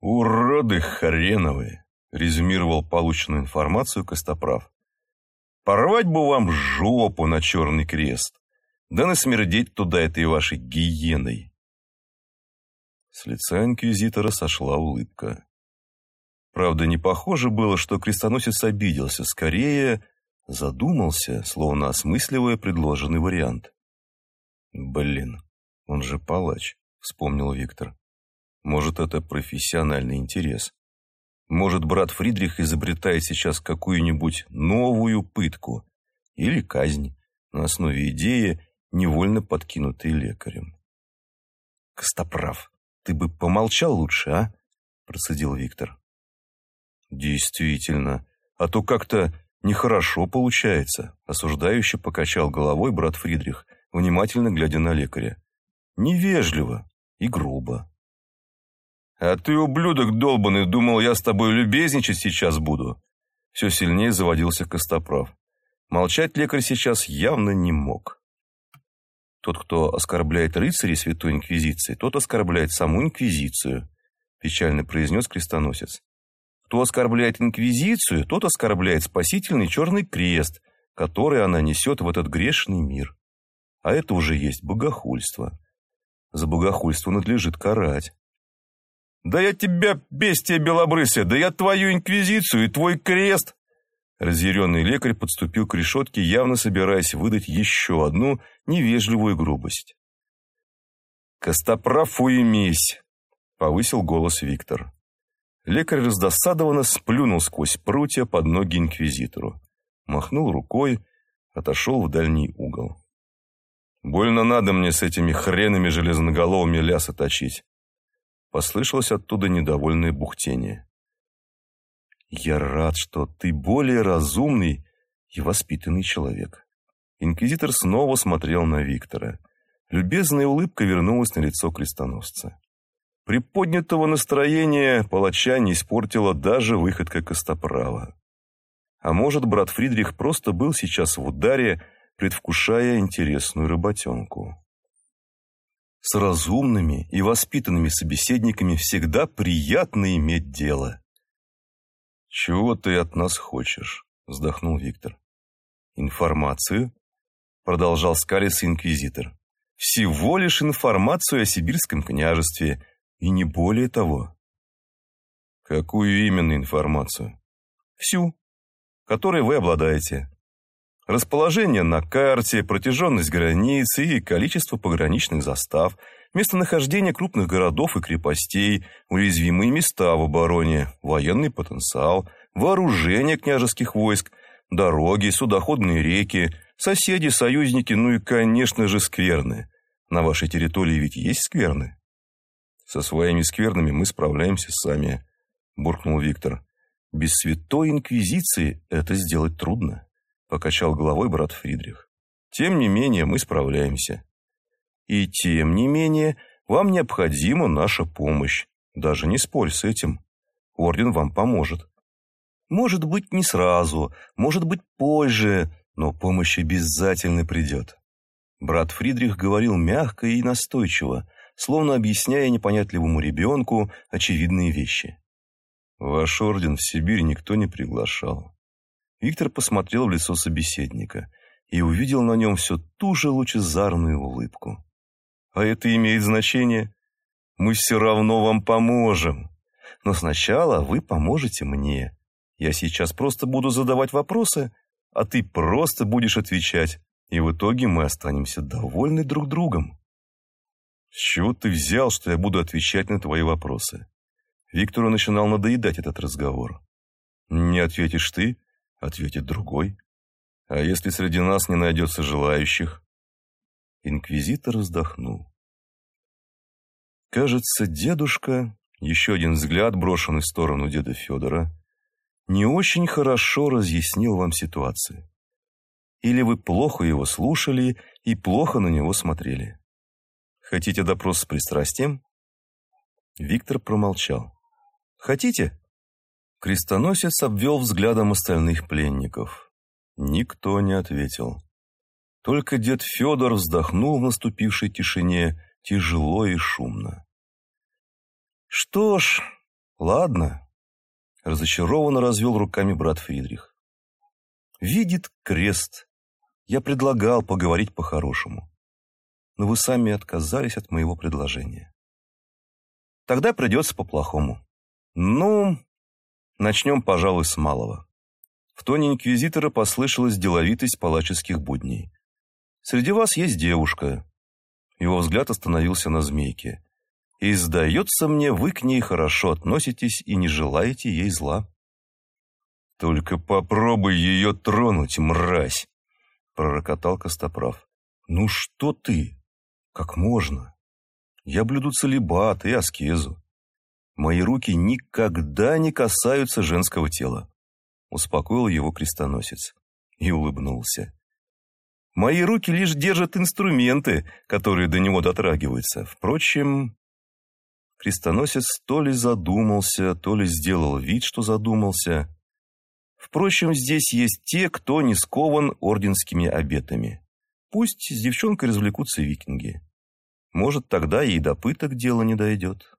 «Уроды хреновые!» — резюмировал полученную информацию Костоправ. «Порвать бы вам жопу на черный крест, да насмердеть туда этой вашей гиеной!» С лица инквизитора сошла улыбка. Правда, не похоже было, что крестоносец обиделся, скорее задумался, словно осмысливая предложенный вариант. «Блин, он же палач», — вспомнил Виктор. «Может, это профессиональный интерес. Может, брат Фридрих изобретает сейчас какую-нибудь новую пытку или казнь на основе идеи, невольно подкинутой лекарем». «Костоправ, ты бы помолчал лучше, а?» — процедил Виктор. «Действительно, а то как-то нехорошо получается», — осуждающе покачал головой брат Фридрих, внимательно глядя на лекаря. «Невежливо и грубо». «А ты, ублюдок долбанный, думал, я с тобой любезничать сейчас буду?» Все сильнее заводился Костоправ. Молчать лекарь сейчас явно не мог. Тот, кто оскорбляет рыцарей Святой Инквизиции, тот оскорбляет саму Инквизицию, печально произнес крестоносец. Кто оскорбляет Инквизицию, тот оскорбляет спасительный черный крест, который она несет в этот грешный мир. А это уже есть богохульство. За богохульство надлежит карать. «Да я тебя, бестия белобрысая, да я твою Инквизицию и твой крест!» Разъяренный лекарь подступил к решетке, явно собираясь выдать еще одну невежливую грубость. «Костоправ уймись!» — повысил голос Виктор. Лекарь раздосадованно сплюнул сквозь прутья под ноги инквизитору. Махнул рукой, отошел в дальний угол. «Больно надо мне с этими хренами железноголовыми лясы точить!» Послышалось оттуда недовольное бухтение. «Я рад, что ты более разумный и воспитанный человек». Инквизитор снова смотрел на Виктора. Любезная улыбка вернулась на лицо крестоносца. Приподнятого настроения палача не испортила даже выходка Костоправа. А может, брат Фридрих просто был сейчас в ударе, предвкушая интересную работенку. С разумными и воспитанными собеседниками всегда приятно иметь дело. «Чего ты от нас хочешь?» – вздохнул Виктор. «Информацию?» – продолжал скалиться инквизитор. «Всего лишь информацию о сибирском княжестве, и не более того. Какую именно информацию? Всю, которой вы обладаете. Расположение на карте, протяженность границ и количество пограничных застав, местонахождение крупных городов и крепостей, уязвимые места в обороне, военный потенциал, вооружение княжеских войск, дороги, судоходные реки, соседи, союзники, ну и, конечно же, скверны. На вашей территории ведь есть скверны? Со своими скверными мы справляемся сами, буркнул Виктор. Без святой инквизиции это сделать трудно, покачал головой брат Фридрих. Тем не менее, мы справляемся. И тем не менее, вам необходима наша помощь. Даже не спорь с этим. Орден вам поможет. Может быть, не сразу, может быть, позже, но помощь обязательно придет. Брат Фридрих говорил мягко и настойчиво, словно объясняя непонятливому ребенку очевидные вещи. «Ваш орден в Сибирь никто не приглашал». Виктор посмотрел в лицо собеседника и увидел на нем все ту же лучезарную улыбку. «А это имеет значение? Мы все равно вам поможем. Но сначала вы поможете мне. Я сейчас просто буду задавать вопросы, а ты просто будешь отвечать, и в итоге мы останемся довольны друг другом». «С чего ты взял, что я буду отвечать на твои вопросы?» Виктору начинал надоедать этот разговор. «Не ответишь ты, ответит другой. А если среди нас не найдется желающих?» Инквизитор вздохнул. Кажется, дедушка, еще один взгляд, брошенный в сторону деда Федора, не очень хорошо разъяснил вам ситуацию. Или вы плохо его слушали и плохо на него смотрели. Хотите допрос с пристрастием? Виктор промолчал. Хотите? Крестоносец обвел взглядом остальных пленников. Никто не ответил. Только дед Федор вздохнул в наступившей тишине тяжело и шумно. «Что ж, Ладно. Разочарованно развел руками брат Фридрих. Видит крест. Я предлагал поговорить по-хорошему. Но вы сами отказались от моего предложения. Тогда придется по-плохому. Ну, начнем, пожалуй, с малого. В тоне инквизитора послышалась деловитость палаческих будней. «Среди вас есть девушка». Его взгляд остановился на змейке. «И, сдается мне, вы к ней хорошо относитесь и не желаете ей зла». «Только попробуй ее тронуть, мразь!» — пророкотал Костоправ. «Ну что ты? Как можно? Я блюду целебат и аскезу. Мои руки никогда не касаются женского тела. Успокоил его крестоносец и улыбнулся. Мои руки лишь держат инструменты, которые до него дотрагиваются. Впрочем, крестоносец то ли задумался, то ли сделал вид, что задумался. Впрочем, здесь есть те, кто не скован орденскими обетами. Пусть с девчонкой развлекутся викинги. Может, тогда и до пыток дело не дойдет.